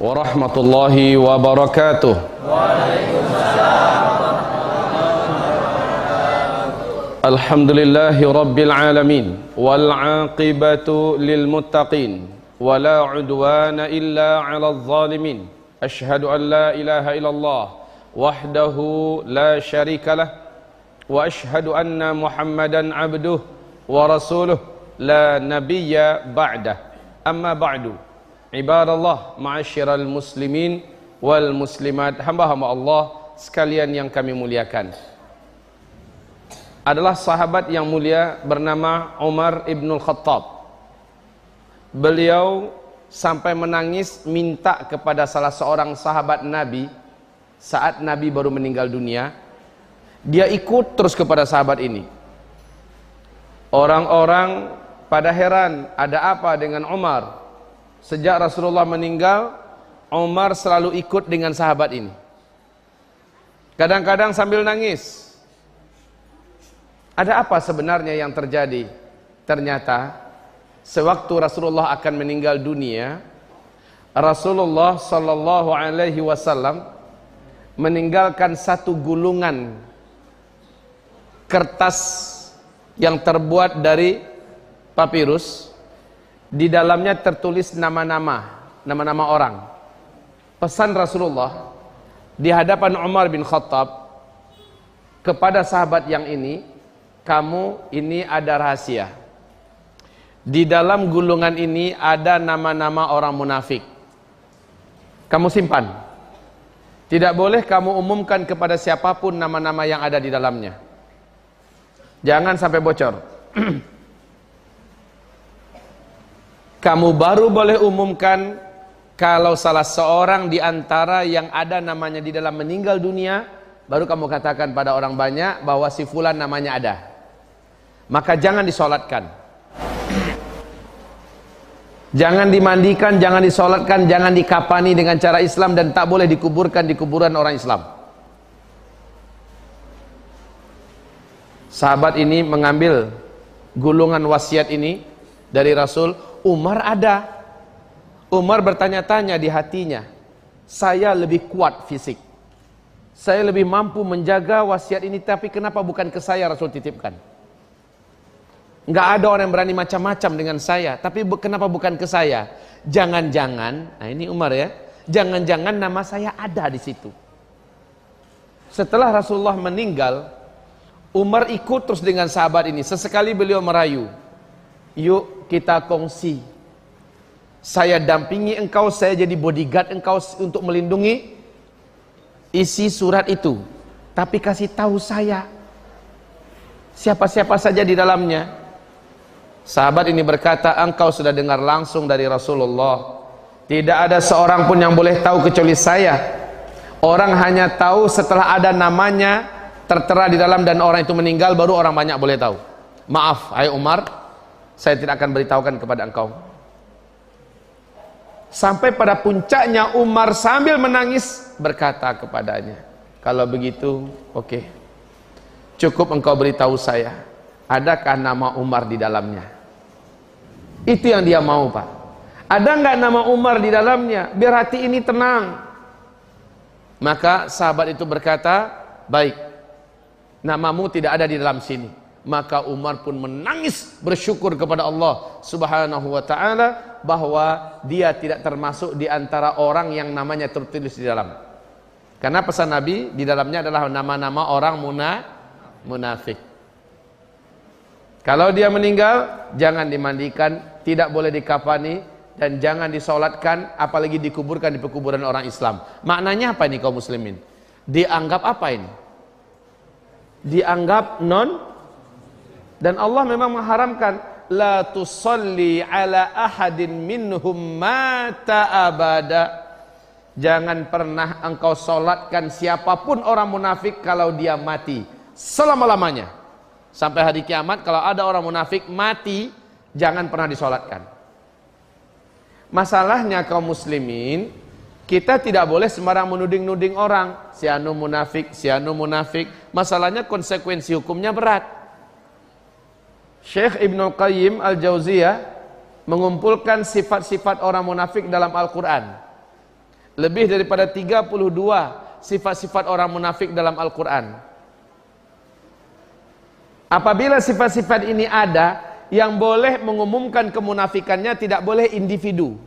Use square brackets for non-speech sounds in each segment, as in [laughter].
ورحمة الله وبركاته. وعليكم السلام الحمد لله رب العالمين والعاقبة للمتقين ولا عدوان إلا على الظالمين. أشهد أن لا إله إلا الله وحده لا شريك له وأشهد أن محمدا عبده ورسوله لا نبي بعده. أما بعد Ibadallah ma'asyiral muslimin wal muslimat hamba-hamba Allah sekalian yang kami muliakan. Adalah sahabat yang mulia bernama Umar ibn Khattab. Beliau sampai menangis minta kepada salah seorang sahabat Nabi saat Nabi baru meninggal dunia. Dia ikut terus kepada sahabat ini. Orang-orang pada heran, ada apa dengan Umar? Sejak Rasulullah meninggal, Umar selalu ikut dengan sahabat ini. Kadang-kadang sambil nangis. Ada apa sebenarnya yang terjadi? Ternyata sewaktu Rasulullah akan meninggal dunia, Rasulullah sallallahu alaihi wasallam meninggalkan satu gulungan kertas yang terbuat dari papirus di dalamnya tertulis nama-nama, nama-nama orang. Pesan Rasulullah di hadapan Umar bin Khattab kepada sahabat yang ini, kamu ini ada rahasia. Di dalam gulungan ini ada nama-nama orang munafik. Kamu simpan. Tidak boleh kamu umumkan kepada siapa pun nama-nama yang ada di dalamnya. Jangan sampai bocor. [clears throat] kamu baru boleh umumkan kalau salah seorang di antara yang ada namanya di dalam meninggal dunia, baru kamu katakan pada orang banyak bahwa si fulan namanya ada. Maka jangan disolatkan. Jangan dimandikan, jangan disolatkan, jangan dikapani dengan cara Islam dan tak boleh dikuburkan di kuburan orang Islam. Sahabat ini mengambil gulungan wasiat ini dari Rasul Umar ada. Umar bertanya-tanya di hatinya, saya lebih kuat fisik. Saya lebih mampu menjaga wasiat ini, tapi kenapa bukan ke saya Rasul titipkan? Enggak ada orang yang berani macam-macam dengan saya, tapi kenapa bukan ke saya? Jangan-jangan, nah ini Umar ya, jangan-jangan nama saya ada di situ. Setelah Rasulullah meninggal, Umar ikut terus dengan sahabat ini. Sesekali beliau merayu, Yuk kita kongsi. Saya dampingi engkau, saya jadi bodyguard engkau untuk melindungi isi surat itu. Tapi kasih tahu saya siapa-siapa saja di dalamnya. Sahabat ini berkata, engkau sudah dengar langsung dari Rasulullah. Tidak ada seorang pun yang boleh tahu kecuali saya. Orang hanya tahu setelah ada namanya tertera di dalam dan orang itu meninggal baru orang banyak boleh tahu. Maaf, hai Umar, saya tidak akan beritahukan kepada engkau. Sampai pada puncaknya Umar sambil menangis berkata kepadanya kalau begitu oke. Okay. cukup engkau beritahu saya adakah nama Umar di dalamnya? Itu yang dia mau pak. Ada nggak nama Umar di dalamnya? Biar hati ini tenang. Maka sahabat itu berkata baik namamu tidak ada di dalam sini maka Umar pun menangis bersyukur kepada Allah Subhanahu wa taala bahwa dia tidak termasuk di antara orang yang namanya tertulis di dalam. Karena pesan Nabi di dalamnya adalah nama-nama orang muna, munafik. Kalau dia meninggal jangan dimandikan, tidak boleh dikafani dan jangan disolatkan apalagi dikuburkan di pekuburan orang Islam. Maknanya apa ini kaum muslimin? Dianggap apa ini? Dianggap non dan Allah memang mengharamkan la tusalli ala ahadin minhum mata abada. Jangan pernah engkau solatkan siapa pun orang munafik kalau dia mati selama-lamanya. Sampai hari kiamat kalau ada orang munafik mati, jangan pernah disolatkan. Masalahnya kaum muslimin, kita tidak boleh sembarang menuding-nuding orang. Si anu munafik, si anu munafik. Masalahnya konsekuensi hukumnya berat. Syekh Ibnu Qayyim Al-Jauziyah mengumpulkan sifat-sifat orang munafik dalam Al-Quran. Lebih daripada 32 sifat-sifat orang munafik dalam Al-Quran. Apabila sifat-sifat ini ada, yang boleh mengumumkan kemunafikannya tidak boleh individu.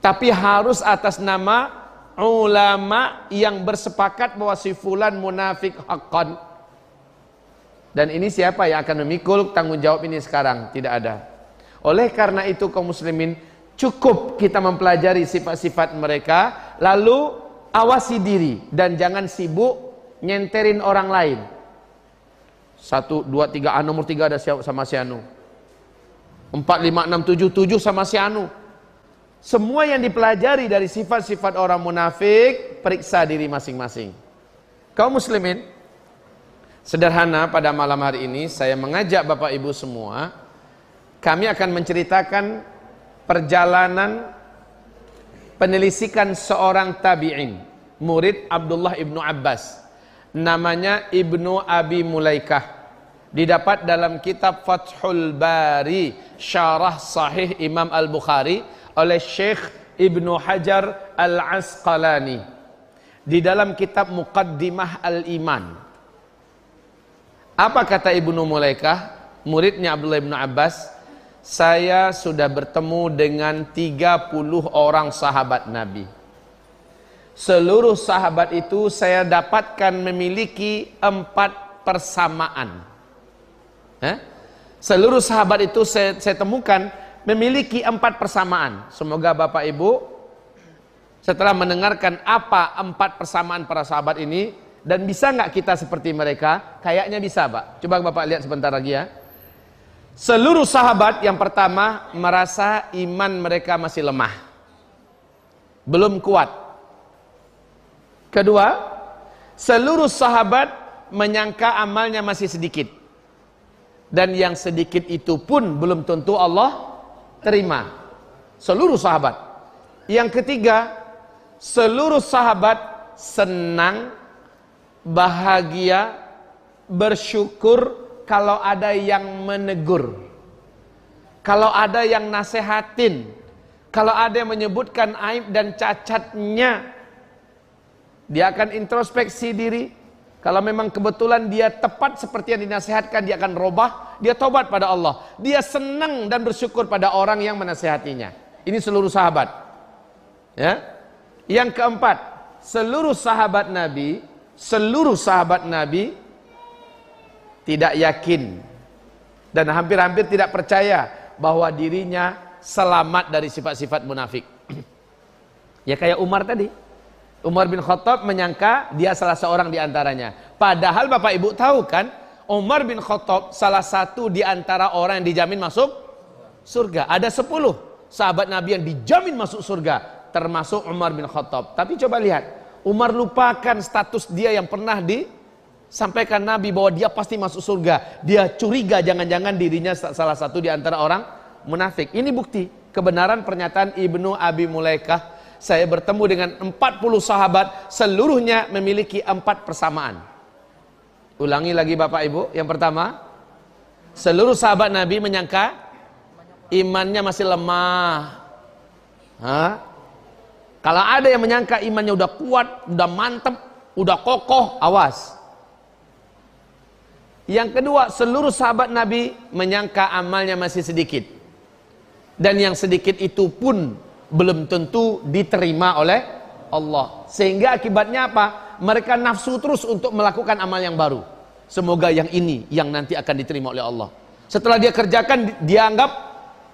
Tapi harus atas nama ulama yang bersepakat bahwa si fulan munafik haqqan. Dan ini siapa yang akan memikul tanggung jawab ini sekarang? Tidak ada. Oleh karena itu kaum muslimin Cukup kita mempelajari sifat-sifat mereka, lalu awasi diri dan jangan sibuk nyenterin orang lain. Satu, dua, tiga, ah, nomor tiga ada sama si Anu. Empat, lima, enam, tujuh, tujuh sama si Anu. Semua yang dipelajari dari sifat-sifat orang munafik, periksa diri masing-masing. Kau muslimin, sederhana pada malam hari ini saya mengajak Bapak Ibu semua, kami akan menceritakan perjalanan penelisikan seorang tabi'in murid Abdullah ibnu Abbas. Namanya Ibnu Abi Mulaikah. Didapat dalam kitab Fathul Bari Syarah Sahih Imam Al-Bukhari oleh Syekh Ibnu Hajar Al-Asqalani. Di dalam kitab Muqaddimah Al-Iman apa kata Ibnu Mulaikah muridnya Abdullah ibnu Abbas saya sudah bertemu dengan 30 orang sahabat Nabi. Seluruh sahabat itu saya dapatkan memiliki empat persamaan. Eh? Seluruh sahabat itu saya, saya temukan memiliki empat persamaan. Semoga Bapak Ibu setelah mendengarkan apa empat persamaan para sahabat ini dan bisa nggak kita seperti mereka? Kayaknya bisa, Pak. Coba Bapak lihat sebentar lagi ya. Seluruh sahabat yang pertama merasa iman mereka masih lemah. Belum kuat. Kedua, seluruh sahabat menyangka amalnya masih sedikit. Dan yang sedikit itu pun belum tentu Allah terima. Seluruh sahabat. Yang ketiga, seluruh sahabat senang, bahagia, bersyukur kalau ada yang menegur, kalau ada yang nasehatin, kalau ada yang menyebutkan aib dan cacatnya, dia akan introspeksi diri. Kalau memang kebetulan dia tepat seperti yang dinasehatkan, dia akan robah, dia tobat pada Allah. Dia senang dan bersyukur pada orang yang menasehatinya. Ini seluruh sahabat. Ya. Yang keempat, seluruh sahabat Nabi, seluruh sahabat Nabi tidak yakin dan hampir-hampir tidak percaya bahwa dirinya selamat dari sifat-sifat munafik. [clears throat] ya kayak Umar tadi. Umar bin Khattab menyangka dia salah seorang di antaranya. Padahal Bapak Ibu tahu kan, Umar bin Khattab salah satu di antara orang yang dijamin masuk surga. Ada sepuluh sahabat Nabi yang dijamin masuk surga, termasuk Umar bin Khattab. Tapi coba lihat, Umar lupakan status dia yang pernah di sampaikan Nabi bahwa dia pasti masuk surga. Dia curiga jangan-jangan dirinya salah satu di antara orang munafik. Ini bukti kebenaran pernyataan Ibnu Abi Mulaikah. Saya bertemu dengan 40 sahabat, seluruhnya memiliki empat persamaan. Ulangi lagi Bapak Ibu. Yang pertama, seluruh sahabat Nabi menyangka imannya masih lemah. Hah? Kalau ada yang menyangka imannya udah kuat, udah mantep, udah kokoh, awas. Yang kedua, seluruh sahabat Nabi menyangka amalnya masih sedikit. Dan yang sedikit itu pun belum tentu diterima oleh Allah. Sehingga akibatnya apa? Mereka nafsu terus untuk melakukan amal yang baru. Semoga yang ini yang nanti akan diterima oleh Allah. Setelah dia kerjakan, dia anggap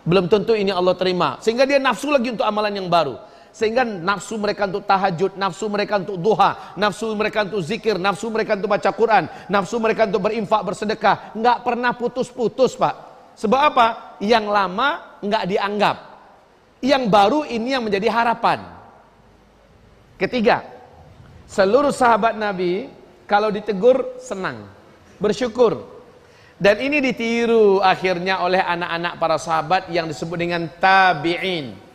belum tentu ini Allah terima. Sehingga dia nafsu lagi untuk amalan yang baru. Sehingga nafsu mereka untuk tahajud, nafsu mereka untuk duha, nafsu mereka untuk zikir, nafsu mereka untuk baca Quran, nafsu mereka untuk berinfak, bersedekah. Nggak pernah putus-putus Pak. Sebab apa? Yang lama nggak dianggap. Yang baru ini yang menjadi harapan. Ketiga, seluruh sahabat Nabi kalau ditegur senang, bersyukur. Dan ini ditiru akhirnya oleh anak-anak para sahabat yang disebut dengan tabi'in.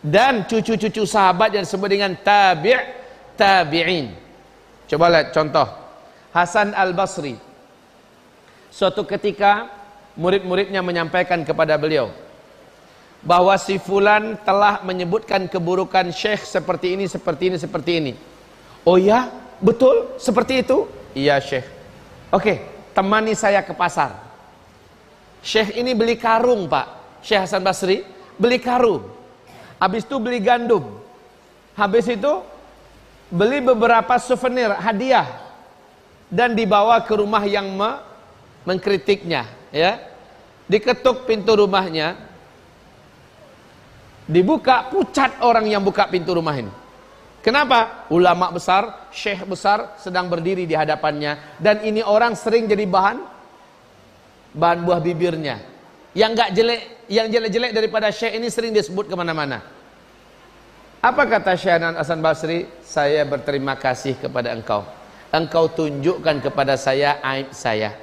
Dan cucu-cucu sahabat yang disebut dengan tabi' tabi'in. Coba lihat contoh. Hasan Al-Basri. Suatu ketika murid-muridnya menyampaikan kepada beliau bahwa si fulan telah menyebutkan keburukan syekh seperti ini, seperti ini, seperti ini. Oh ya, betul seperti itu? Iya syekh. Oke, temani saya ke pasar. Syekh ini beli karung pak, Syekh Hasan Basri beli karung. Habis itu beli gandum. Habis itu beli beberapa souvenir hadiah dan dibawa ke rumah yang me mengkritiknya, ya. Diketuk pintu rumahnya, dibuka pucat orang yang buka pintu rumah ini. Kenapa? Ulama besar, syekh besar sedang berdiri di hadapannya dan ini orang sering jadi bahan bahan buah bibirnya. Yang enggak jelek, yang jelek-jelek daripada syekh ini sering disebut ke mana-mana. Apa kata Syekh Hasan Basri? Saya berterima kasih kepada engkau. Engkau tunjukkan kepada saya aib saya.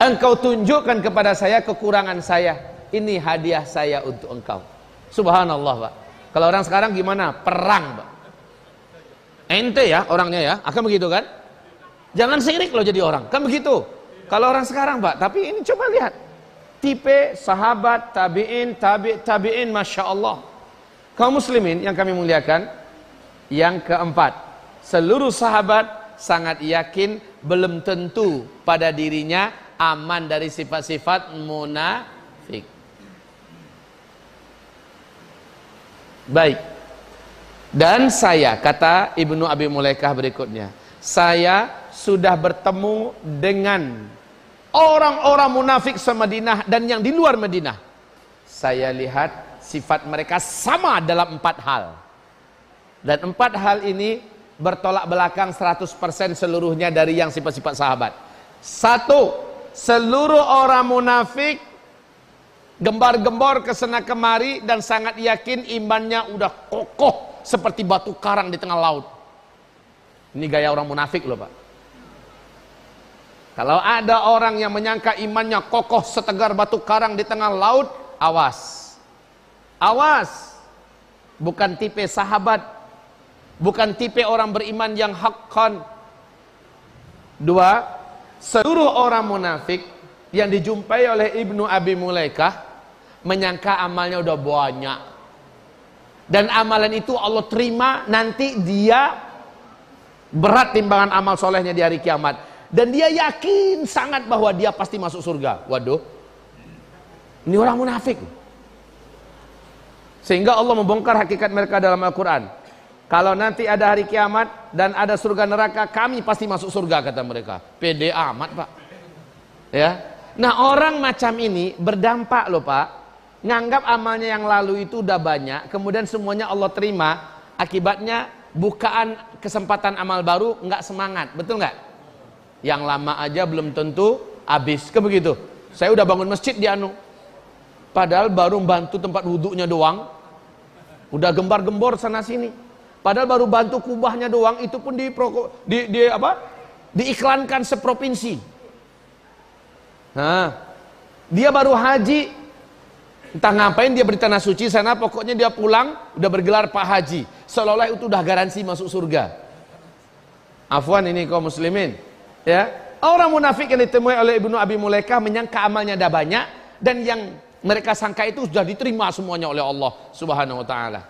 Engkau tunjukkan kepada saya kekurangan saya. Ini hadiah saya untuk engkau. Subhanallah Pak. Kalau orang sekarang gimana? Perang Pak. Ente ya orangnya ya, akan begitu kan? Jangan sirik loh jadi orang, kan begitu. Kalau orang sekarang Pak, tapi ini coba lihat. Tipe sahabat, tabi'in, tabi' tabi'in, Masya Allah. Kaum muslimin yang kami muliakan. Yang keempat, seluruh sahabat sangat yakin belum tentu pada dirinya aman dari sifat-sifat munafik. Baik. Dan saya, kata Ibnu Abi Mulaikah berikutnya, saya sudah bertemu dengan orang-orang munafik semadinah dan yang di luar Madinah. Saya lihat sifat mereka sama dalam empat hal. Dan empat hal ini bertolak belakang 100% seluruhnya dari yang sifat-sifat sahabat. Satu, seluruh orang munafik gembar-gembor ke sana kemari dan sangat yakin imannya udah kokoh seperti batu karang di tengah laut. Ini gaya orang munafik loh Pak. Kalau ada orang yang menyangka imannya kokoh setegar batu karang di tengah laut, awas. Awas. Bukan tipe sahabat. Bukan tipe orang beriman yang hakkan. Dua, seluruh orang munafik yang dijumpai oleh Ibnu Abi Mulaikah menyangka amalnya udah banyak. Dan amalan itu Allah terima nanti dia berat timbangan amal solehnya di hari kiamat. Dan dia yakin sangat bahwa dia pasti masuk surga. Waduh. Ini orang munafik. Sehingga Allah membongkar hakikat mereka dalam Al-Quran. Kalau nanti ada hari kiamat dan ada surga neraka, kami pasti masuk surga kata mereka. Pede amat pak. Ya. Nah orang macam ini berdampak loh pak nganggap amalnya yang lalu itu udah banyak, kemudian semuanya Allah terima, akibatnya bukaan kesempatan amal baru nggak semangat, betul nggak? Yang lama aja belum tentu habis, ke begitu. Saya udah bangun masjid di Anu, padahal baru bantu tempat wudhunya doang, udah gembar-gembor sana sini. Padahal baru bantu kubahnya doang, itu pun di, di, di apa? Diiklankan seprovinsi. Nah, dia baru haji Entah ngapain dia beri tanah suci sana, pokoknya dia pulang udah bergelar Pak Haji. Seolah-olah itu udah garansi masuk surga. Afwan ini kaum muslimin. Ya, orang munafik yang ditemui oleh Ibnu Abi Mulaikah menyangka amalnya ada banyak dan yang mereka sangka itu sudah diterima semuanya oleh Allah Subhanahu wa taala.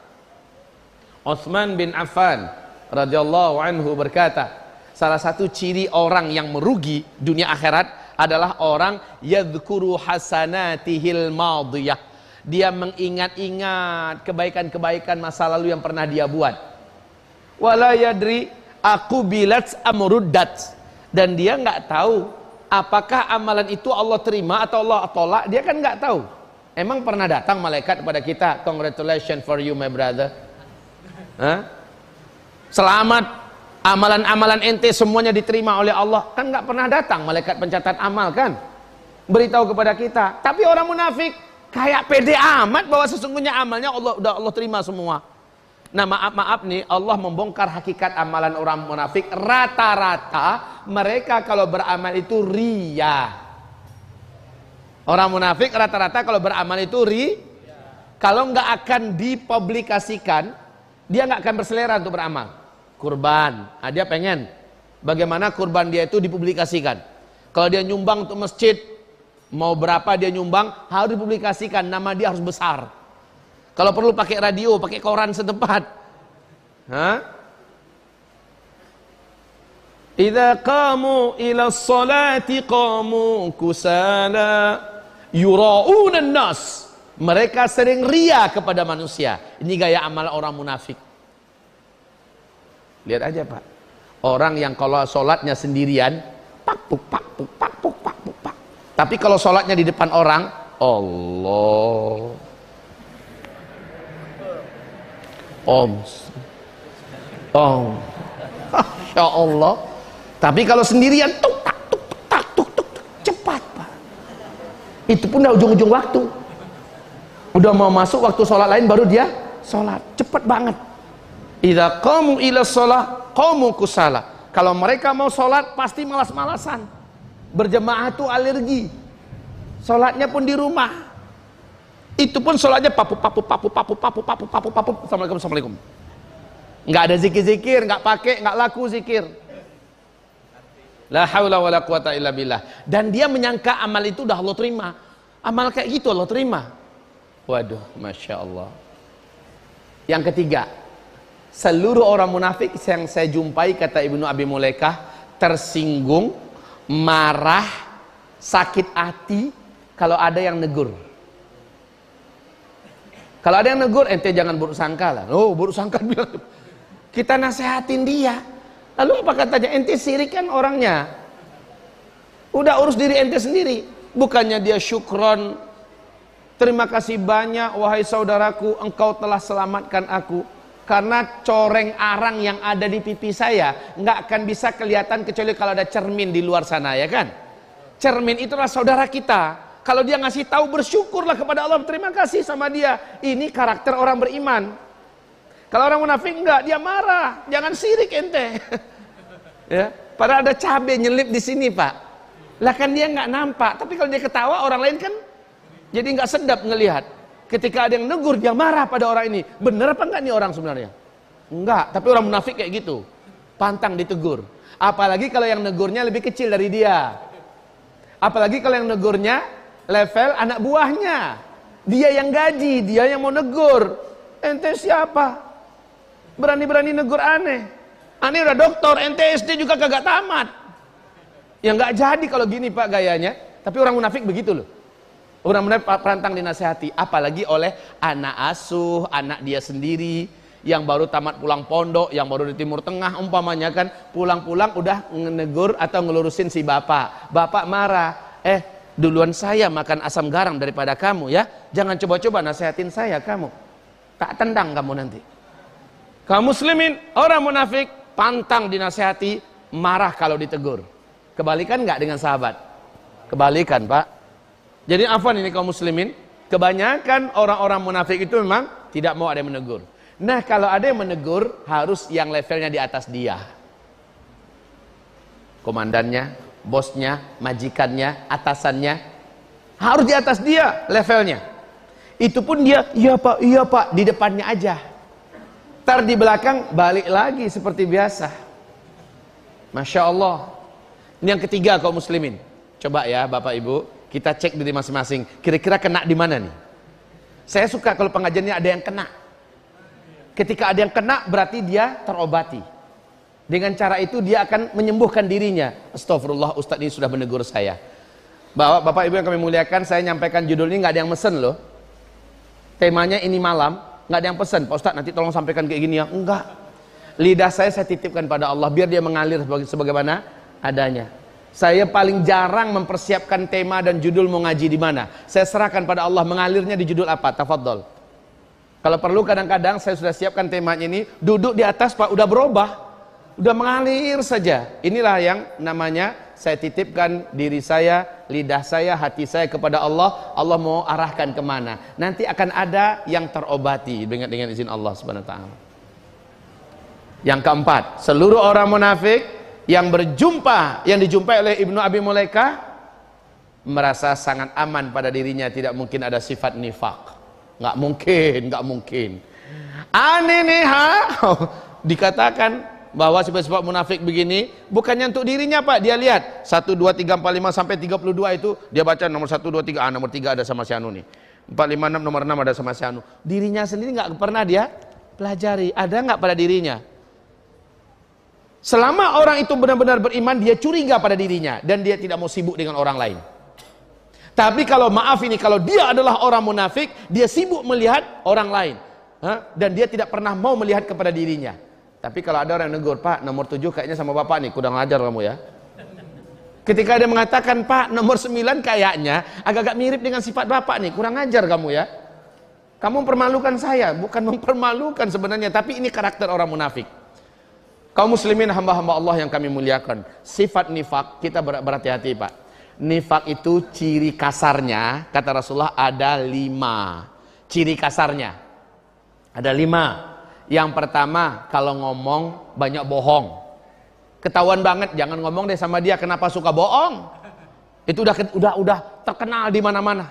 Utsman bin Affan radhiyallahu anhu berkata, salah satu ciri orang yang merugi dunia akhirat adalah orang yadhkuru hasanatihil madiyah dia mengingat-ingat kebaikan-kebaikan masa lalu yang pernah dia buat. Wala yadri aku bilat amruddat dan dia nggak tahu apakah amalan itu Allah terima atau Allah tolak dia kan nggak tahu. Emang pernah datang malaikat kepada kita, congratulations for you my brother. Selamat amalan-amalan ente semuanya diterima oleh Allah. Kan nggak pernah datang malaikat pencatat amal kan? Beritahu kepada kita. Tapi orang munafik Kayak pede amat bahwa sesungguhnya amalnya Allah udah Allah terima semua. Nah maaf-maaf nih Allah membongkar hakikat amalan orang munafik. Rata-rata mereka kalau beramal itu ria Orang munafik rata-rata kalau beramal itu ri Kalau nggak akan dipublikasikan Dia nggak akan berselera untuk beramal. Kurban, nah, dia pengen Bagaimana kurban dia itu dipublikasikan. Kalau dia nyumbang untuk masjid Mau berapa dia nyumbang Harus dipublikasikan, nama dia harus besar kalau perlu pakai radio, pakai koran setempat. Hah? Idza qamu ila salati qamu kusala yura'una nas. Mereka sering ria kepada manusia. Ini gaya amal orang munafik. Lihat aja Pak. Orang yang kalau sholatnya sendirian, pak puk pak puk pak puk pak puk pak. Tapi kalau sholatnya di depan orang, Allah Om. Om. [laughs] Ya Allah. Tapi kalau sendirian tuk tak tuk tak tuk tuk, cepat pak. Itu pun udah ujung-ujung waktu. Udah mau masuk waktu sholat lain baru dia sholat. Cepat banget. Idza qamu ila sholat qamu kusala. Kalau mereka mau sholat pasti malas-malasan. Berjemaah itu alergi. Sholatnya pun di rumah itu pun sholatnya papu papu papu papu papu papu papu papu. Assalamualaikum assalamualaikum. Nggak ada zikir zikir nggak pakai nggak laku zikir. La haula wala quwata illa billah. Dan dia menyangka amal itu udah Allah terima. Amal kayak gitu Allah terima. Waduh masya Allah. Yang ketiga seluruh orang munafik yang saya jumpai kata Ibnu Abi Mulaikah tersinggung marah sakit hati kalau ada yang negur kalau ada yang negur, ente jangan buruk sangka lah. Oh, buruk sangka [laughs] bilang. Kita nasehatin dia. Lalu apa katanya? Ente sirik kan orangnya. Udah urus diri ente sendiri. Bukannya dia syukron. Terima kasih banyak wahai saudaraku, engkau telah selamatkan aku. Karena coreng arang yang ada di pipi saya nggak akan bisa kelihatan kecuali kalau ada cermin di luar sana ya kan? Cermin itulah saudara kita. Kalau dia ngasih tahu bersyukurlah kepada Allah, terima kasih sama dia. Ini karakter orang beriman. Kalau orang munafik enggak, dia marah. Jangan sirik ente. [laughs] ya, padahal ada cabai nyelip di sini, Pak. Lah kan dia nggak nampak, tapi kalau dia ketawa orang lain kan jadi nggak sedap ngelihat. Ketika ada yang negur dia marah pada orang ini. Bener apa enggak nih orang sebenarnya? Enggak, tapi orang munafik kayak gitu. Pantang ditegur. Apalagi kalau yang negurnya lebih kecil dari dia. Apalagi kalau yang negurnya level anak buahnya. Dia yang gaji, dia yang mau negur. Ente siapa? Berani-berani negur aneh. Aneh udah doktor, ente SD juga kagak tamat. Ya nggak jadi kalau gini pak gayanya. Tapi orang munafik begitu loh. Orang munafik perantang dinasehati. Apalagi oleh anak asuh, anak dia sendiri. Yang baru tamat pulang pondok, yang baru di timur tengah umpamanya kan. Pulang-pulang udah menegur atau ngelurusin si bapak. Bapak marah. Eh duluan saya makan asam garam daripada kamu ya. Jangan coba-coba nasihatin saya kamu. Tak tendang kamu nanti. Kaum muslimin orang munafik pantang dinasehati marah kalau ditegur. Kebalikan nggak dengan sahabat? Kebalikan pak. Jadi apa ini kaum muslimin kebanyakan orang-orang munafik itu memang tidak mau ada yang menegur. Nah kalau ada yang menegur harus yang levelnya di atas dia. Komandannya bosnya, majikannya, atasannya harus di atas dia levelnya. Itu pun dia, iya pak, iya pak, di depannya aja. Tar di belakang balik lagi seperti biasa. Masya Allah. Ini yang ketiga kaum muslimin. Coba ya bapak ibu, kita cek diri masing-masing. Kira-kira kena di mana nih? Saya suka kalau pengajiannya ada yang kena. Ketika ada yang kena berarti dia terobati. Dengan cara itu dia akan menyembuhkan dirinya. Astagfirullah, Ustadz ini sudah menegur saya. Bahwa Bapak Ibu yang kami muliakan, saya nyampaikan judul ini nggak ada yang mesen loh. Temanya ini malam, nggak ada yang pesen. Pak Ustadz nanti tolong sampaikan kayak gini ya. Enggak. Lidah saya saya titipkan pada Allah biar dia mengalir sebagaimana adanya. Saya paling jarang mempersiapkan tema dan judul mau ngaji di mana. Saya serahkan pada Allah mengalirnya di judul apa? Tafadhol. Kalau perlu kadang-kadang saya sudah siapkan temanya ini, duduk di atas Pak udah berubah udah mengalir saja. Inilah yang namanya saya titipkan diri saya, lidah saya, hati saya kepada Allah. Allah mau arahkan ke mana. Nanti akan ada yang terobati dengan dengan izin Allah Subhanahu. Yang keempat, seluruh orang munafik yang berjumpa, yang dijumpai oleh Ibnu Abi Mulaika merasa sangat aman pada dirinya, tidak mungkin ada sifat nifak. Nggak mungkin, nggak mungkin. Aneh nih ha? [laughs] Dikatakan bahwa sifat-sifat munafik begini bukannya untuk dirinya Pak. Dia lihat 1 2 3 4 5 sampai 32 itu dia baca nomor 1 2 3 ah nomor 3 ada sama si anu nih. 4 5 6 nomor 6 ada sama si anu. Dirinya sendiri nggak pernah dia pelajari. Ada nggak pada dirinya? Selama orang itu benar-benar beriman, dia curiga pada dirinya dan dia tidak mau sibuk dengan orang lain. Tapi kalau maaf ini, kalau dia adalah orang munafik, dia sibuk melihat orang lain. Dan dia tidak pernah mau melihat kepada dirinya. Tapi kalau ada orang yang negur, Pak, nomor tujuh kayaknya sama Bapak nih, kurang ajar kamu ya. Ketika dia mengatakan, Pak, nomor sembilan kayaknya agak-agak mirip dengan sifat Bapak nih, kurang ajar kamu ya. Kamu mempermalukan saya, bukan mempermalukan sebenarnya, tapi ini karakter orang munafik. Kaum muslimin hamba-hamba Allah yang kami muliakan. Sifat nifak kita ber berhati-hati pak. Nifak itu ciri kasarnya, kata Rasulullah ada lima. Ciri kasarnya. Ada lima. Yang pertama kalau ngomong banyak bohong. Ketahuan banget jangan ngomong deh sama dia kenapa suka bohong. Itu udah udah udah terkenal di mana-mana.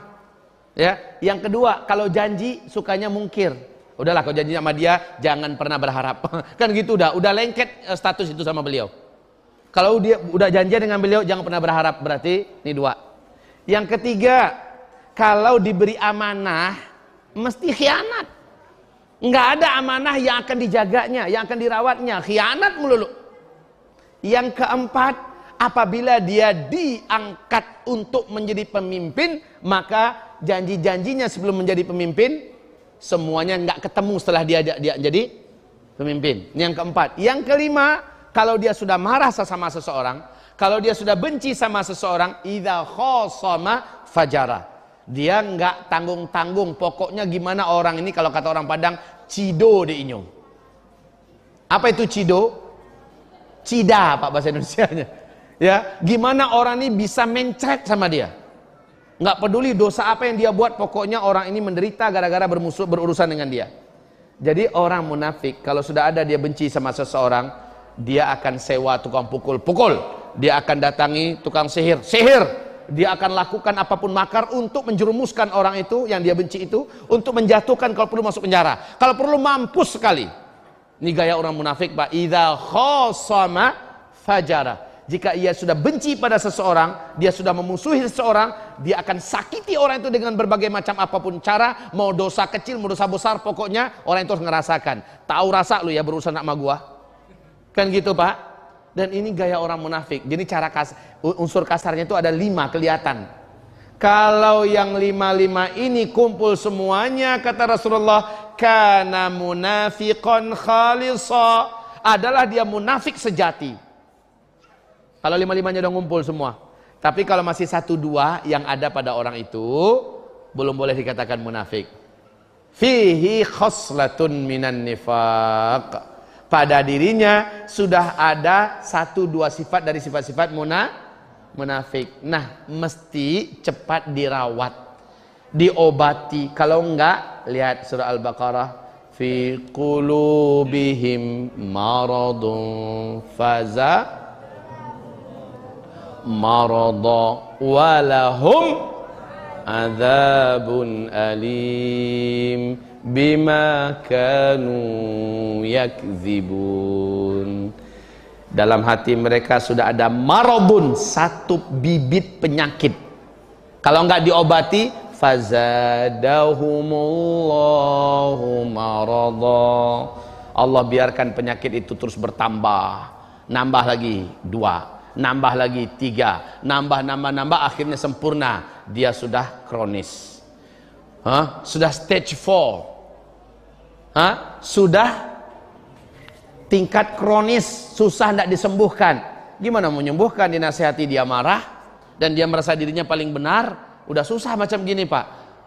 Ya. Yang kedua kalau janji sukanya mungkir. Udahlah kau janji sama dia, jangan pernah berharap. [laughs] kan gitu udah, udah lengket eh, status itu sama beliau. Kalau dia udah janji dengan beliau, jangan pernah berharap. Berarti ini dua. Yang ketiga, kalau diberi amanah, mesti khianat. Nggak ada amanah yang akan dijaganya, yang akan dirawatnya. Khianat melulu. Yang keempat, apabila dia diangkat untuk menjadi pemimpin, maka janji-janjinya sebelum menjadi pemimpin semuanya nggak ketemu setelah dia, dia jadi pemimpin. Ini yang keempat. Yang kelima, kalau dia sudah marah sama seseorang, kalau dia sudah benci sama seseorang, idza khosama fajara. Dia nggak tanggung-tanggung. Pokoknya gimana orang ini kalau kata orang Padang, cido di inyong. Apa itu cido? Cida, Pak bahasa Indonesia-nya. Ya, gimana orang ini bisa mencret sama dia? nggak peduli dosa apa yang dia buat, pokoknya orang ini menderita gara-gara bermusuh berurusan dengan dia. Jadi orang munafik kalau sudah ada dia benci sama seseorang, dia akan sewa tukang pukul-pukul. Dia akan datangi tukang sihir, sihir. Dia akan lakukan apa pun makar untuk menjerumuskan orang itu yang dia benci itu untuk menjatuhkan kalau perlu masuk penjara. Kalau perlu mampus sekali. Ini gaya orang munafik, Pak. Idza khosama fajara jika ia sudah benci pada seseorang, dia sudah memusuhi seseorang, dia akan sakiti orang itu dengan berbagai macam apa pun cara, mau dosa kecil, mau dosa besar, pokoknya orang itu harus ngerasakan. Tahu rasa lu ya berurusan sama gua. Kan gitu pak? Dan ini gaya orang munafik. Jadi cara kas, unsur kasarnya itu ada lima kelihatan. Kalau yang lima-lima ini kumpul semuanya, kata Rasulullah, kana munafiqon khalisa. Adalah dia munafik sejati. Kalau lima-limanya udah ngumpul semua. Tapi kalau masih satu dua yang ada pada orang itu, belum boleh dikatakan munafik. Fihi khoslatun minan nifaq. Pada dirinya sudah ada satu dua sifat dari sifat-sifat muna, munafik. Nah, mesti cepat dirawat, diobati. Kalau enggak, lihat surah Al-Baqarah. Fi qulubihim maradun faza marada walahum azabun alim bima kanu yakzibun. Dalam hati mereka sudah ada maradun satu bibit penyakit. Kalau enggak diobati fazadahumullahu marada. Allah biarkan penyakit itu terus bertambah. Nambah lagi dua nambah lagi tiga, nambah nambah nambah akhirnya sempurna. Dia sudah kronis, Hah? sudah stage 4 Hah? sudah tingkat kronis, susah tidak disembuhkan. Gimana mau menyembuhkan? Dinasihati dia marah dan dia merasa dirinya paling benar. Udah susah macam gini pak.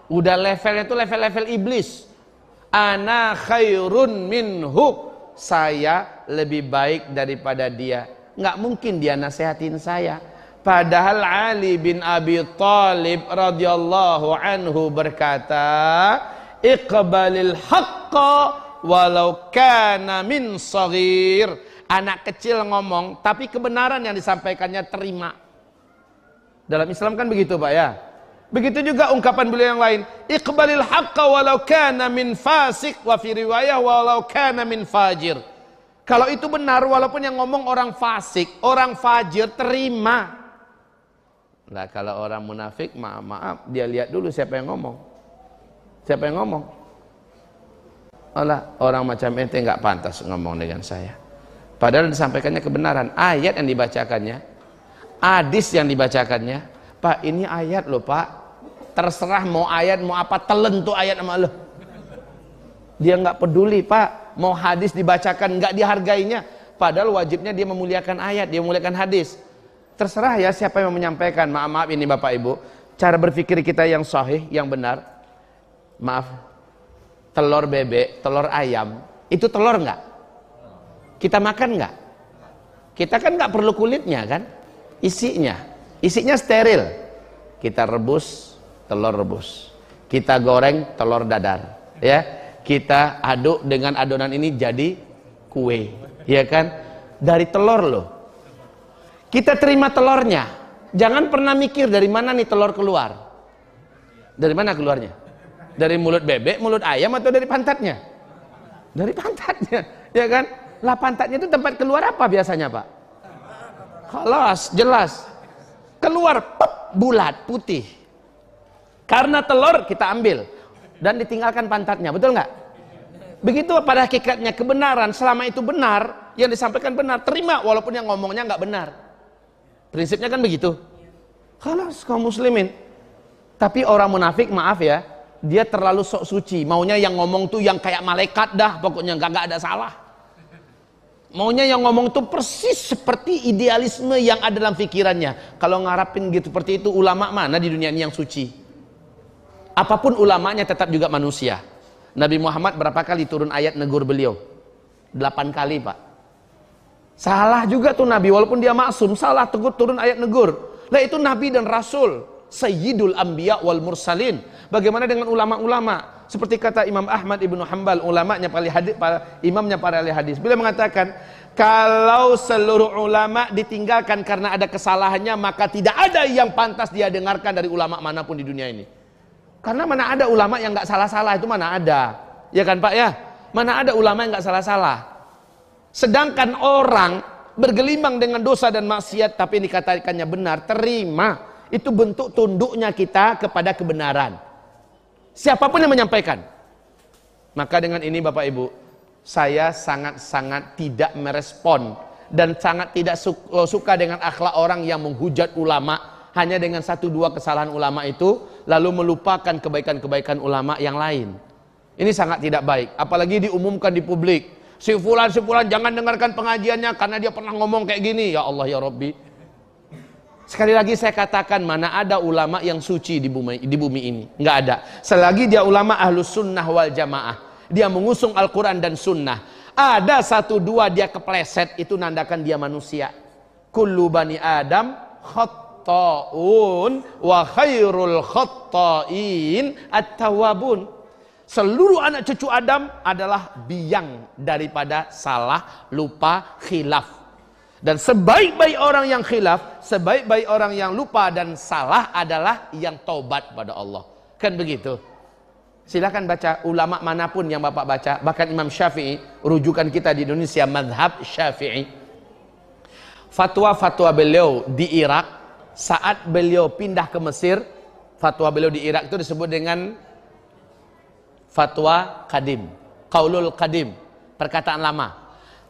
Udah levelnya itu level-level iblis. Ana khairun minhu. Saya lebih baik daripada dia nggak mungkin dia nasihatin saya. Padahal Ali bin Abi Talib radhiyallahu anhu berkata, "Iqbalil haqqa walau kana min saghir. Anak kecil ngomong tapi kebenaran yang disampaikannya terima. Dalam Islam kan begitu, Pak ya. Begitu juga ungkapan beliau yang lain, iqbalil haqqa walau kana min fasik wa fi riwayah walau kana min fajir. Kalau itu benar walaupun yang ngomong orang fasik, orang fajir terima. Nah kalau orang munafik maaf maaf dia lihat dulu siapa yang ngomong. Siapa yang ngomong? Allah orang macam ente nggak pantas ngomong dengan saya. Padahal disampaikannya kebenaran. Ayat yang dibacakannya, hadis yang dibacakannya. Pak ini ayat loh pak terserah mau ayat mau apa telen tuh ayat sama lo dia nggak peduli pak mau hadis dibacakan nggak dihargainya padahal wajibnya dia memuliakan ayat dia memuliakan hadis terserah ya siapa yang menyampaikan. Maaf maaf ini bapak ibu. Cara berpikir kita yang sahih yang benar. Maaf. Telur bebek telur ayam itu telur nggak? Kita makan nggak? Kita kan nggak perlu kulitnya kan? Isinya. Isinya steril. Kita rebus telur rebus. Kita goreng telur dadar, ya. Kita aduk dengan adonan ini jadi kue, ya kan? Dari telur loh. Kita terima telurnya. Jangan pernah mikir dari mana nih telur keluar. Dari mana keluarnya? Dari mulut bebek, mulut ayam atau dari pantatnya? Dari pantatnya, [laughs] ya kan? Lah pantatnya itu tempat keluar apa biasanya, Pak? Kelas, jelas. Keluar pep, bulat, putih karena telur kita ambil dan ditinggalkan pantatnya, betul nggak? Begitu pada hakikatnya kebenaran selama itu benar, yang disampaikan benar, terima walaupun yang ngomongnya nggak benar. Prinsipnya kan begitu. Kalau kaum muslimin. Tapi orang munafik maaf ya, dia terlalu sok suci. Maunya yang ngomong tuh yang kayak malaikat dah, pokoknya nggak nggak ada salah. Maunya yang ngomong tuh persis seperti idealisme yang ada dalam pikirannya. Kalau ngarapin gitu seperti itu ulama mana di dunia ini yang suci? Apa pun ulamanya tetap juga manusia. Nabi Muhammad berapa kali turun ayat negur beliau? Delapan kali pak. Salah juga tuh Nabi walaupun dia maksum salah tegur turun ayat negur. Lah itu Nabi dan Rasul. Sayyidul Anbiya wal Mursalin. Bagaimana dengan ulama-ulama? Seperti kata Imam Ahmad ibnu Hambal, ulamanya para hadis, para imamnya para ahli hadis. Beliau mengatakan, kalau seluruh ulama ditinggalkan karena ada kesalahannya, maka tidak ada yang pantas dia dengarkan dari ulama mana pun di dunia ini. Karena mana ada ulama yang nggak salah-salah itu mana ada, ya kan Pak ya? Mana ada ulama yang nggak salah-salah. Sedangkan orang bergelimang dengan dosa dan maksiat tapi dikatakannya benar, terima. Itu bentuk tunduknya kita kepada kebenaran. Siapa pun yang menyampaikan. Maka dengan ini Bapak Ibu, saya sangat-sangat tidak merespon dan sangat tidak suka dengan akhlak orang yang menghujat ulama hanya dengan satu dua kesalahan ulama itu lalu melupakan kebaikan-kebaikan ulama yang lain. Ini sangat tidak baik, apalagi diumumkan di publik. Si fulan si fulan jangan dengarkan pengajiannya karena dia pernah ngomong kayak gini. Ya Allah ya Rabbi. Sekali lagi saya katakan mana ada ulama yang suci di bumi di bumi ini? Enggak ada. Selagi dia ulama ahlus sunnah wal jamaah. Dia mengusung Al-Quran dan sunnah. Ada satu dua dia kepleset itu nandakan dia manusia. Kullu bani Adam khat khatta'un wa khairul khatta'in at-tawabun. Seluruh anak cucu Adam adalah biang daripada salah, lupa, khilaf. Dan sebaik-baik orang yang khilaf, sebaik-baik orang yang lupa dan salah adalah yang taubat pada Allah. Kan begitu? Silahkan baca ulama mana pun yang Bapak baca, bahkan Imam Syafi'i, rujukan kita di Indonesia madhab Syafi'i. Fatwa-fatwa beliau di Irak saat beliau pindah ke Mesir, fatwa beliau di Irak itu disebut dengan fatwa kadim, kaulul kadim, perkataan lama.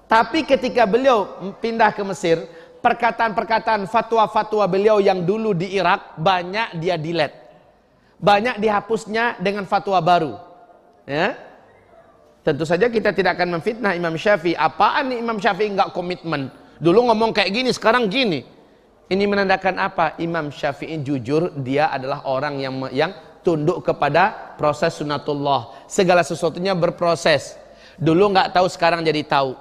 Tapi ketika beliau pindah ke Mesir, perkataan-perkataan fatwa-fatwa beliau yang dulu di Irak banyak dia delete. Banyak dihapusnya dengan fatwa baru. Ya. Tentu saja kita tidak akan memfitnah Imam Syafi'i. Apaan nih Imam Syafi'i nggak komitmen? Dulu ngomong kayak gini, sekarang gini. Ini menandakan apa? Imam Syafi'i jujur, dia adalah orang yang yang tunduk kepada proses sunatullah. Segala sesuatunya berproses. Dulu nggak tahu, sekarang jadi tahu.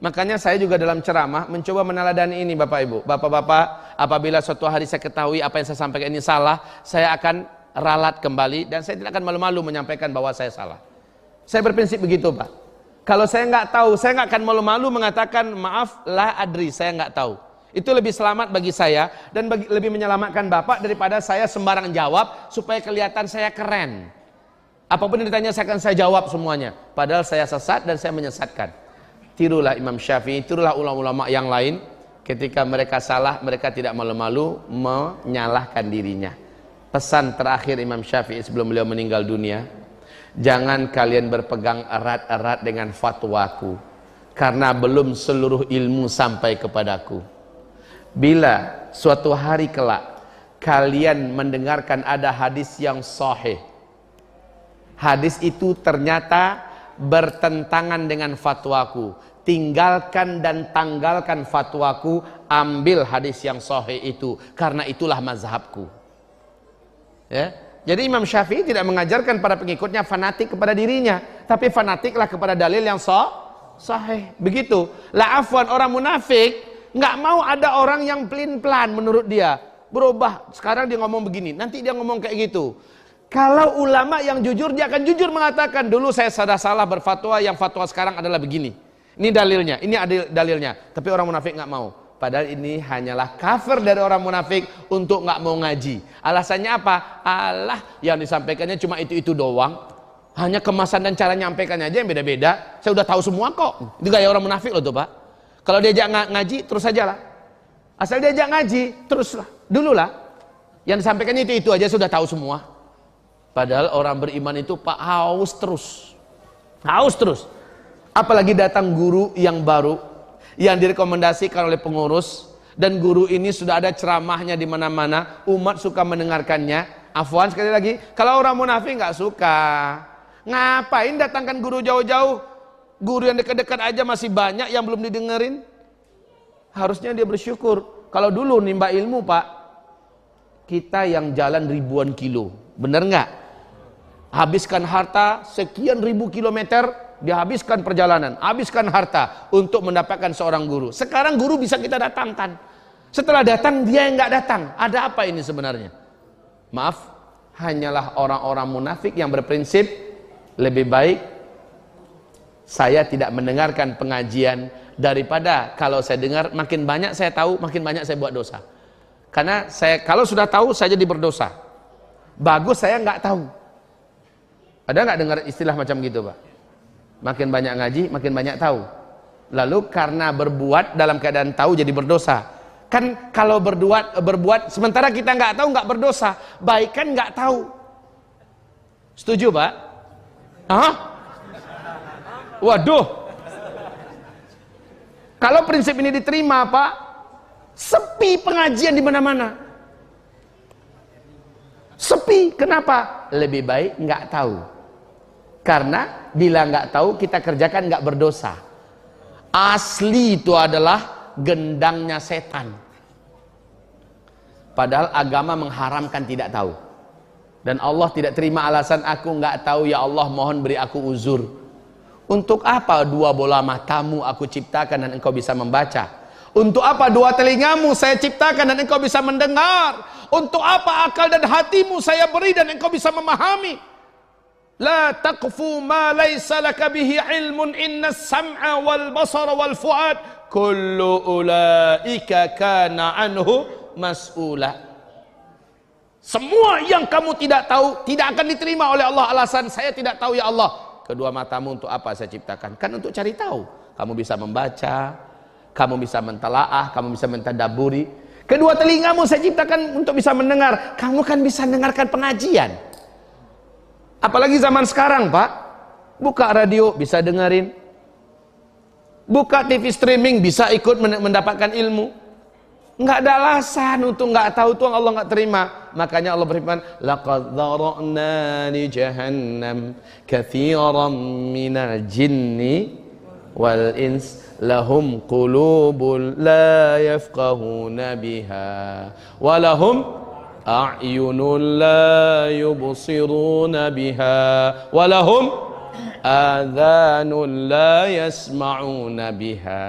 Makanya saya juga dalam ceramah mencoba meneladani ini Bapak Ibu. Bapak-bapak, apabila suatu hari saya ketahui apa yang saya sampaikan ini salah, saya akan ralat kembali dan saya tidak akan malu-malu menyampaikan bahwa saya salah. Saya berprinsip begitu Pak. Kalau saya nggak tahu, saya nggak akan malu-malu mengatakan maaf lah adri, saya nggak tahu. Itu lebih selamat bagi saya dan bagi, lebih menyelamatkan Bapak daripada saya sembarang jawab supaya kelihatan saya keren. Apa pun yang ditanya saya akan saya jawab semuanya. Padahal saya sesat dan saya menyesatkan. Tirulah Imam Syafi'i, tirulah ulama-ulama yang lain. Ketika mereka salah, mereka tidak malu-malu menyalahkan dirinya. Pesan terakhir Imam Syafi'i sebelum beliau meninggal dunia, Jangan kalian berpegang erat-erat dengan fatwaku karena belum seluruh ilmu sampai kepadaku. Bila suatu hari kelak kalian mendengarkan ada hadis yang sahih. Hadis itu ternyata bertentangan dengan fatwaku. Tinggalkan dan tanggalkan fatwaku, ambil hadis yang sahih itu karena itulah mazhabku. Ya, jadi Imam Syafi'i tidak mengajarkan para pengikutnya fanatik kepada dirinya, tapi fanatiklah kepada dalil yang sah, sahih. Begitu. La afwan orang munafik nggak mau ada orang yang pelin-pelan menurut dia. Berubah. Sekarang dia ngomong begini, nanti dia ngomong kayak gitu. Kalau ulama yang jujur dia akan jujur mengatakan dulu saya salah salah berfatwa yang fatwa sekarang adalah begini. Ini dalilnya, ini adil dalilnya. Tapi orang munafik nggak mau. Padahal ini hanyalah cover dari orang munafik untuk nggak mau ngaji. Alasannya apa? Allah yang disampaikannya cuma itu-itu doang. Hanya kemasan dan cara nyampaikannya aja yang beda-beda. Saya udah tahu semua kok. Itu gaya orang munafik loh tuh pak. Kalau diajak ng ngaji terus saja lah. Asal diajak ngaji teruslah. Dulu lah. Yang disampaikannya itu-itu aja sudah tahu semua. Padahal orang beriman itu pak haus terus. Haus terus. Apalagi datang guru yang baru yang direkomendasikan oleh pengurus dan guru ini sudah ada ceramahnya di mana-mana, umat suka mendengarkannya. Afwan sekali lagi, kalau orang munafik nggak suka, ngapain datangkan guru jauh-jauh? Guru yang dekat-dekat aja masih banyak yang belum didengerin. Harusnya dia bersyukur. Kalau dulu nimba ilmu pak, kita yang jalan ribuan kilo, bener nggak? Habiskan harta sekian ribu kilometer dihabiskan perjalanan, habiskan harta untuk mendapatkan seorang guru. Sekarang guru bisa kita datangkan. Setelah datang dia yang nggak datang. Ada apa ini sebenarnya? Maaf, hanyalah orang-orang munafik yang berprinsip lebih baik saya tidak mendengarkan pengajian daripada kalau saya dengar makin banyak saya tahu makin banyak saya buat dosa. Karena saya kalau sudah tahu saya jadi berdosa. Bagus saya nggak tahu. Ada nggak dengar istilah macam gitu, Pak? Makin banyak ngaji, makin banyak tahu. Lalu karena berbuat dalam keadaan tahu jadi berdosa. Kan kalau berbuat berbuat sementara kita nggak tahu nggak berdosa, baik kan nggak tahu. Setuju pak? Hah? Waduh. Kalau prinsip ini diterima pak, sepi pengajian di mana-mana. Sepi, kenapa? Lebih baik nggak tahu. Karena bila nggak tahu kita kerjakan nggak berdosa. Asli itu adalah gendangnya setan. Padahal agama mengharamkan tidak tahu. Dan Allah tidak terima alasan aku nggak tahu ya Allah mohon beri aku uzur. Untuk apa dua bola matamu aku ciptakan dan engkau bisa membaca? Untuk apa dua telingamu saya ciptakan dan engkau bisa mendengar? Untuk apa akal dan hatimu saya beri dan engkau bisa memahami? La taqfu ma laysa laka bihi ilmun inna sam'a wal basara wal fuad kullu ulaika kana anhu mas'ula. Semua yang kamu tidak tahu tidak akan diterima oleh Allah alasan saya tidak tahu ya Allah. Kedua matamu untuk apa saya ciptakan? Kan untuk cari tahu. Kamu bisa membaca, kamu bisa mentelaah, kamu bisa mentadaburi. Kedua telingamu saya ciptakan untuk bisa mendengar. Kamu kan bisa mendengarkan pengajian. Apalagi zaman sekarang, Pak. Buka radio bisa dengerin. Buka TV streaming bisa ikut mendapatkan ilmu. Nggak ada alasan untuk nggak tahu Tuhan Allah nggak terima. Makanya Allah berfirman, laqad dharana li jahannam katsiran minal jinni wal ins lahum qulubul la yafqahuna biha wa lahum a'yunun la yubsiruna biha wa lahum adhanun la yasma'una biha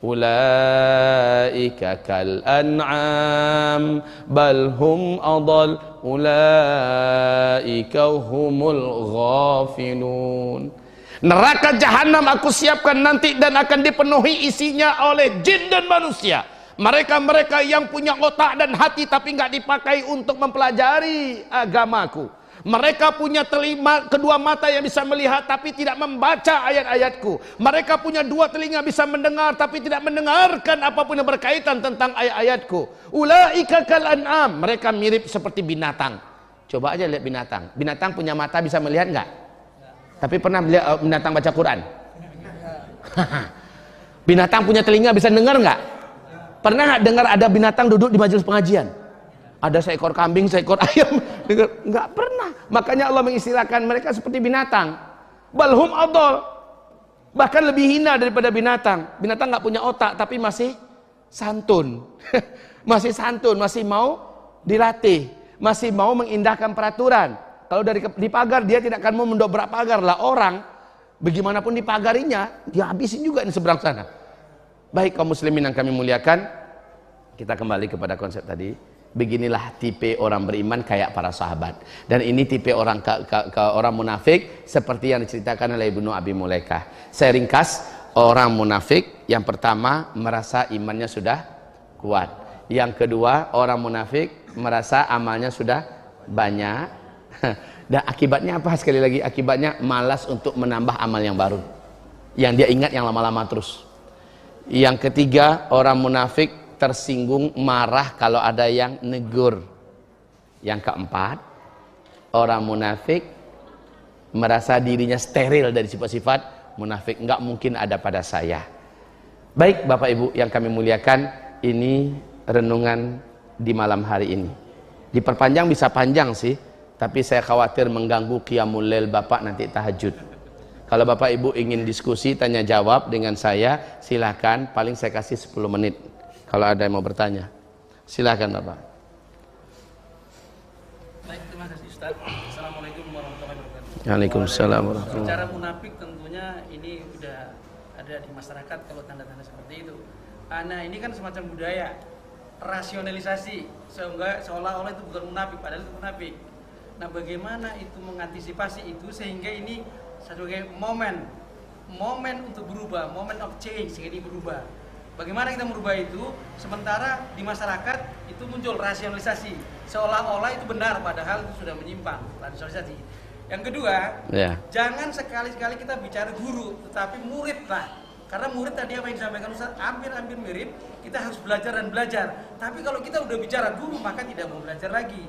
ulaika kal an'am bal hum adal ulaika humul ghafilun. Neraka jahanam aku siapkan nanti dan akan dipenuhi isinya oleh jin dan manusia. Mereka-mereka yang punya otak dan hati tapi nggak dipakai untuk mempelajari agamaku. Mereka punya telinga kedua mata yang bisa melihat tapi tidak membaca ayat-ayatku. Mereka punya dua telinga bisa mendengar tapi tidak mendengarkan apa pun yang berkaitan tentang ayat-ayatku. Ulaika kal an'am. Mereka mirip seperti binatang. Coba aja lihat binatang. Binatang punya mata bisa melihat enggak? Tapi pernah melihat uh, binatang baca Quran? [laughs] binatang punya telinga bisa dengar enggak? Pernah dengar ada binatang duduk di majelis pengajian? Ada seekor kambing, seekor [laughs] ayam. Enggak pernah. Makanya Allah mengistilahkan mereka seperti binatang. Balhum adol. Bahkan lebih hina daripada binatang. Binatang nggak punya otak tapi masih santun. [laughs] masih santun, masih mau dilatih, masih mau mengindahkan peraturan. Kalau dari di pagar dia tidak akan mau mendobrak pagar lah orang. Bagaimanapun dipagarinya, dia habisin juga di seberang sana. Baik kaum muslimin yang kami muliakan, kita kembali kepada konsep tadi beginilah tipe orang beriman kayak para sahabat. Dan ini tipe orang ke, ke, ke orang munafik seperti yang diceritakan oleh Ibnu Abi Mulaikah. Saya ringkas orang munafik yang pertama merasa imannya sudah kuat. Yang kedua orang munafik merasa amalnya sudah banyak. [laughs] Dan akibatnya apa? Sekali lagi akibatnya malas untuk menambah amal yang baru. Yang dia ingat yang lama-lama terus. Yang ketiga orang munafik tersinggung, marah kalau ada yang negur. Yang keempat, orang munafik merasa dirinya steril dari sifat-sifat munafik. Enggak mungkin ada pada saya. Baik Bapak Ibu yang kami muliakan, ini renungan di malam hari ini. Diperpanjang bisa panjang sih, tapi saya khawatir mengganggu qiyamul lail Bapak nanti tahajud. Kalau Bapak Ibu ingin diskusi, tanya jawab dengan saya, silahkan. Paling saya kasih 10 menit. Kalau ada yang mau bertanya, silakan Bapak. Baik, terima kasih Ustaz. Assalamualaikum warahmatullahi wabarakatuh. Waalaikumsalam warahmatullahi Secara munafik tentunya ini sudah ada di masyarakat kalau tanda-tanda seperti itu. Ah, Nah, ini kan semacam budaya rasionalisasi sehingga seolah-olah itu bukan munafik padahal itu munafik. Nah, bagaimana itu mengantisipasi itu sehingga ini sebagai momen momen untuk berubah, momen of change sehingga ini berubah. Bagaimana kita merubah itu? Sementara di masyarakat itu muncul rasionalisasi, seolah-olah itu benar, padahal itu sudah menyimpang rasionalisasi. Yang kedua, Ya. jangan sekali-sekali kita bicara guru, tetapi murid lah. Karena murid tadi apa yang disampaikan Ustaz, hampir-hampir mirip, kita harus belajar dan belajar. Tapi kalau kita udah bicara guru, maka tidak mau belajar lagi.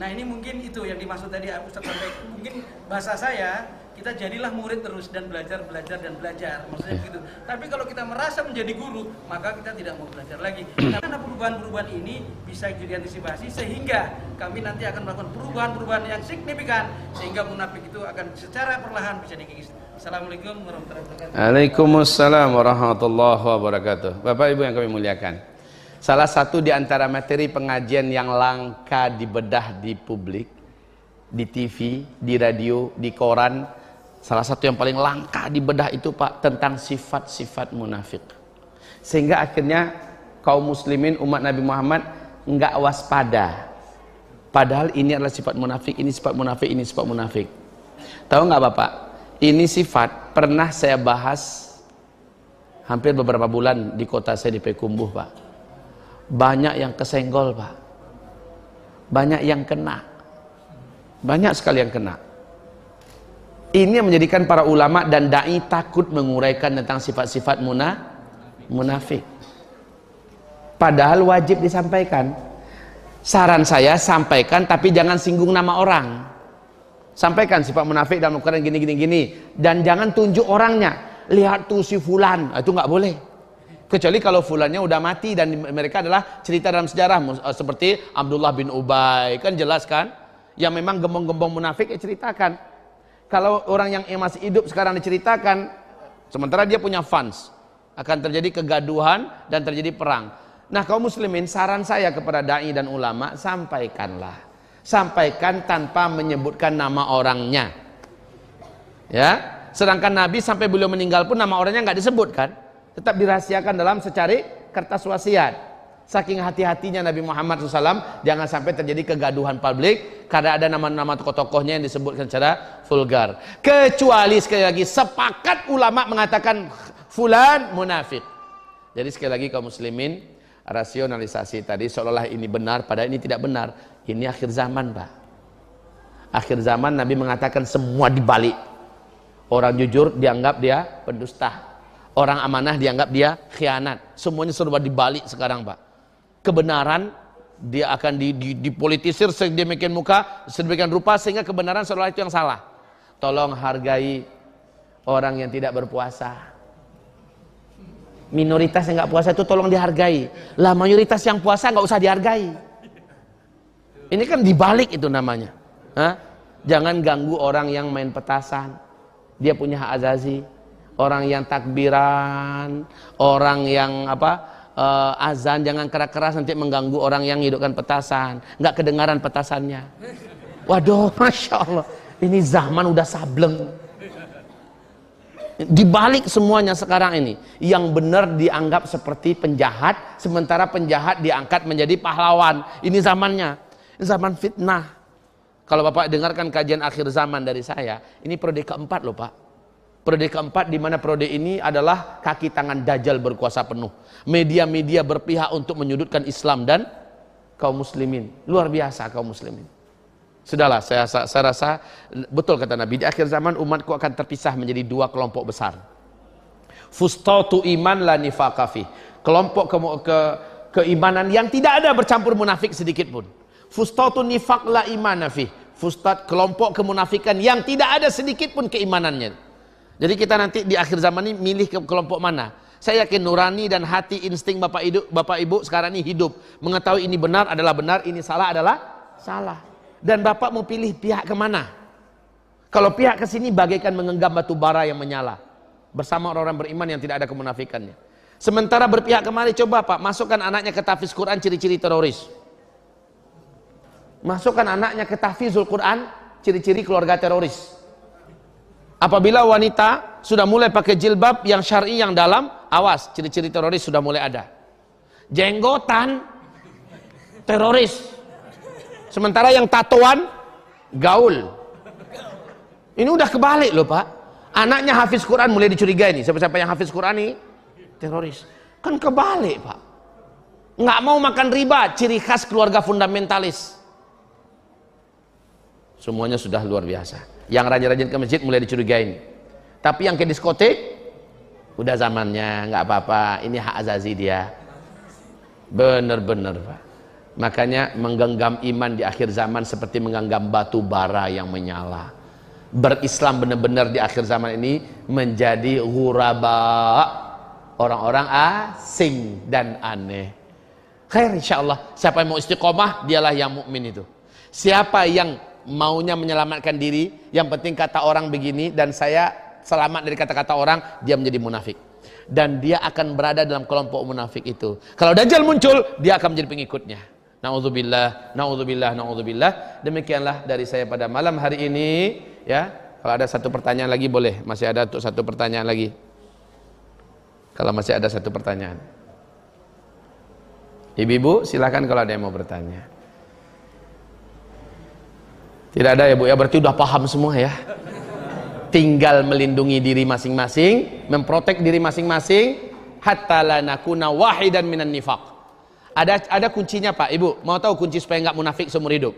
Nah ini mungkin itu yang dimaksud tadi Ustaz sampaikan. Mungkin bahasa saya, kita jadilah murid terus dan belajar, belajar dan belajar. Maksudnya begitu. Tapi kalau kita merasa menjadi guru, maka kita tidak mau belajar lagi. Karena perubahan-perubahan ini bisa diantisipasi sehingga kami nanti akan melakukan perubahan-perubahan yang signifikan sehingga munafik itu akan secara perlahan bisa dikikis. Assalamualaikum warahmatullahi wabarakatuh. Waalaikumsalam warahmatullahi wabarakatuh. Bapak Ibu yang kami muliakan. Salah satu di antara materi pengajian yang langka dibedah di publik, di TV, di radio, di koran, salah satu yang paling langka dibedah itu Pak tentang sifat-sifat munafik. Sehingga akhirnya kaum muslimin umat Nabi Muhammad enggak waspada. Padahal ini adalah sifat munafik, ini sifat munafik, ini sifat munafik. Tahu nggak Bapak? Ini sifat pernah saya bahas hampir beberapa bulan di kota saya di Pekumbuh, Pak. Banyak yang kesenggol, Pak. Banyak yang kena. Banyak sekali yang kena. Ini yang menjadikan para ulama dan dai takut menguraikan tentang sifat-sifat muna, munafik. Padahal wajib disampaikan. Saran saya sampaikan tapi jangan singgung nama orang. Sampaikan sifat munafik dalam ukuran gini gini gini dan jangan tunjuk orangnya. Lihat tuh si fulan, Ah, itu nggak boleh. Kecuali kalau fulannya udah mati dan mereka adalah cerita dalam sejarah eh, seperti Abdullah bin Ubay kan jelas kan? Yang memang gembong-gembong munafik ya ceritakan. Kalau orang yang masih hidup sekarang diceritakan, sementara dia punya fans, akan terjadi kegaduhan dan terjadi perang. Nah kaum muslimin saran saya kepada da'i dan ulama sampaikanlah. Sampaikan tanpa menyebutkan nama orangnya. Ya, sedangkan Nabi sampai beliau meninggal pun nama orangnya nggak disebutkan, tetap dirahasiakan dalam secari kertas wasiat. Saking hati-hatinya Nabi Muhammad SAW jangan sampai terjadi kegaduhan publik karena ada nama-nama tokoh-tokohnya yang disebutkan secara vulgar. Kecuali sekali lagi sepakat ulama mengatakan fulan munafik. Jadi sekali lagi kaum muslimin rasionalisasi tadi seolah-olah ini benar padahal ini tidak benar. Ini akhir zaman, Pak. Akhir zaman Nabi mengatakan semua dibalik. Orang jujur dianggap dia pendusta. Orang amanah dianggap dia khianat. Semuanya serba dibalik sekarang, Pak kebenaran dia akan di, di, dipolitisir sedemikian muka, sedemikian rupa sehingga kebenaran seolah itu yang salah. Tolong hargai orang yang tidak berpuasa. Minoritas yang nggak puasa itu tolong dihargai. Lah mayoritas yang puasa nggak usah dihargai. Ini kan dibalik itu namanya. Hah? Jangan ganggu orang yang main petasan. Dia punya hak azazi. Orang yang takbiran, orang yang apa? Uh, azan jangan keras-keras nanti mengganggu orang yang hidupkan petasan. Nggak kedengaran petasannya. Waduh [laughs] masya Allah. Ini zaman udah sableng. Dibalik semuanya sekarang ini yang benar dianggap seperti penjahat sementara penjahat diangkat menjadi pahlawan. Ini zamannya. Zaman fitnah. Kalau bapak dengarkan kajian akhir zaman dari saya ini periode keempat loh pak Periode keempat di mana periode ini adalah kaki tangan dajjal berkuasa penuh. Media-media berpihak untuk menyudutkan Islam dan kaum muslimin. Luar biasa kaum muslimin. Sudahlah, saya, saya rasa betul kata Nabi, di akhir zaman umatku akan terpisah menjadi dua kelompok besar. Fustatu iman la nifaqafi. Kelompok ke, ke, keimanan yang tidak ada bercampur munafik sedikit pun. Fustatu nifaq la iman fi. Fustat kelompok kemunafikan yang tidak ada sedikit pun keimanannya. Jadi kita nanti di akhir zaman ini milih ke kelompok mana? Saya yakin nurani dan hati insting Bapak Ibu, Bapak Ibu sekarang ini hidup. Mengetahui ini benar adalah benar, ini salah adalah salah. Dan Bapak mau pilih pihak ke mana? Kalau pihak ke sini bagaikan mengenggam batu bara yang menyala. Bersama orang-orang beriman yang tidak ada kemunafikannya. Sementara berpihak kemari coba Pak, masukkan anaknya ke tafiz Quran ciri-ciri teroris. Masukkan anaknya ke tafizul Quran ciri-ciri keluarga teroris. Apabila wanita sudah mulai pakai jilbab yang syar'i yang dalam, awas, ciri-ciri teroris sudah mulai ada. Jenggotan teroris. Sementara yang tatoan gaul. Ini udah kebalik loh, Pak. Anaknya hafiz Quran mulai dicurigai nih. Siapa-siapa yang hafiz Quran nih teroris. Kan kebalik, Pak. Nggak mau makan riba, ciri khas keluarga fundamentalis. Semuanya sudah luar biasa. Yang rajin-rajin ke masjid mulai dicurigain. Tapi yang ke diskotik, udah zamannya, nggak apa-apa. Ini hak azazi dia. Bener-bener, Pak. Makanya menggenggam iman di akhir zaman seperti menggenggam batu bara yang menyala. Berislam benar-benar di akhir zaman ini menjadi ghuraba. Orang-orang asing dan aneh. Khair insyaallah. Siapa yang mau istiqomah, dialah yang mukmin itu. Siapa yang maunya menyelamatkan diri, yang penting kata orang begini dan saya selamat dari kata-kata orang, dia menjadi munafik. Dan dia akan berada dalam kelompok munafik itu. Kalau Dajjal muncul, dia akan menjadi pengikutnya. Nauzubillah, nauzubillah, nauzubillah. Demikianlah dari saya pada malam hari ini, ya. Kalau ada satu pertanyaan lagi boleh, masih ada untuk satu pertanyaan lagi. Kalau masih ada satu pertanyaan. Ibu-ibu silakan kalau ada yang mau bertanya. Tidak ada ya Bu ya, berarti udah paham semua ya. Tinggal melindungi diri masing-masing, memprotek diri masing-masing hatta la nakuna wahidan minan nifaq. Ada ada kuncinya Pak, Ibu. Mau tahu kunci supaya enggak munafik seumur hidup?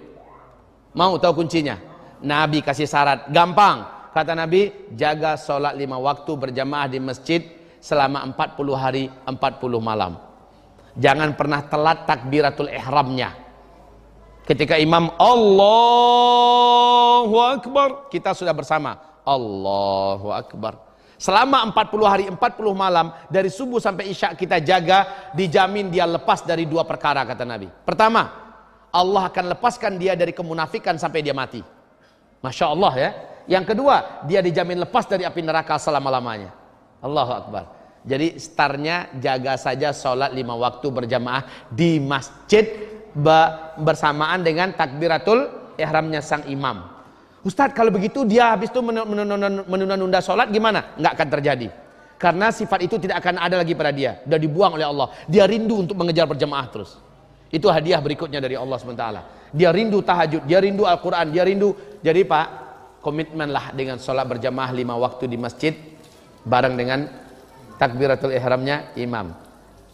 Mau tahu kuncinya? Nabi kasih syarat, gampang. Kata Nabi, jaga sholat lima waktu berjamaah di masjid selama 40 hari 40 malam. Jangan pernah telat takbiratul ihramnya Ketika imam Allahu Akbar, kita sudah bersama. Allahu Akbar. Selama 40 hari 40 malam dari subuh sampai isya kita jaga dijamin dia lepas dari dua perkara kata Nabi. Pertama, Allah akan lepaskan dia dari kemunafikan sampai dia mati. Masya Allah ya. Yang kedua, dia dijamin lepas dari api neraka selama-lamanya. Allahu Akbar. Jadi startnya jaga saja sholat lima waktu berjamaah di masjid bersamaan dengan takbiratul ihramnya sang imam. Ustadz kalau begitu dia habis itu menunda-nunda sholat gimana? Nggak akan terjadi. Karena sifat itu tidak akan ada lagi pada dia. Sudah dibuang oleh Allah. Dia rindu untuk mengejar berjamaah terus. Itu hadiah berikutnya dari Allah SWT. Dia rindu tahajud, dia rindu Al-Quran, dia rindu. Jadi Pak, komitmenlah dengan sholat berjamaah lima waktu di masjid. Bareng dengan takbiratul ihramnya imam.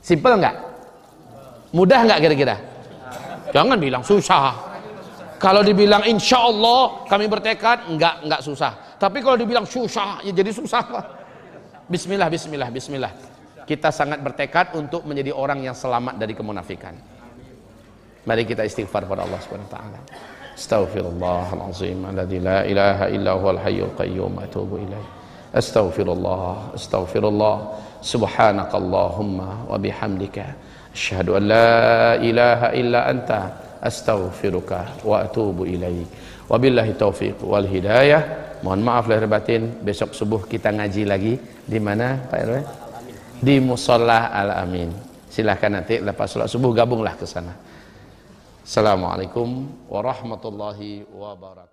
Simple nggak? Mudah nggak kira-kira? Jangan bilang susah. Kalau dibilang insya Allah kami bertekad, nggak nggak susah. Tapi kalau dibilang susah, ya jadi susah. Bismillah, bismillah, bismillah. Kita sangat bertekad untuk menjadi orang yang selamat dari kemunafikan. Mari kita istighfar pada Allah Subhanahu wa taala. Astaghfirullahalazim alladzi la ilaha illa huwal hayyul qayyum atubu ilaih. Astaghfirullah, astaghfirullah. Subhanakallahumma wa bihamdika asyhadu an la ilaha illa anta astaghfiruka wa atubu ilaik. Wabillahi taufiq wal hidayah. Mohon maaf lahir batin, besok subuh kita ngaji lagi di mana Pak RW? Di Musola Al Amin. Silahkan nanti lepas sholat subuh gabunglah ke sana. Assalamualaikum warahmatullahi wabarakatuh.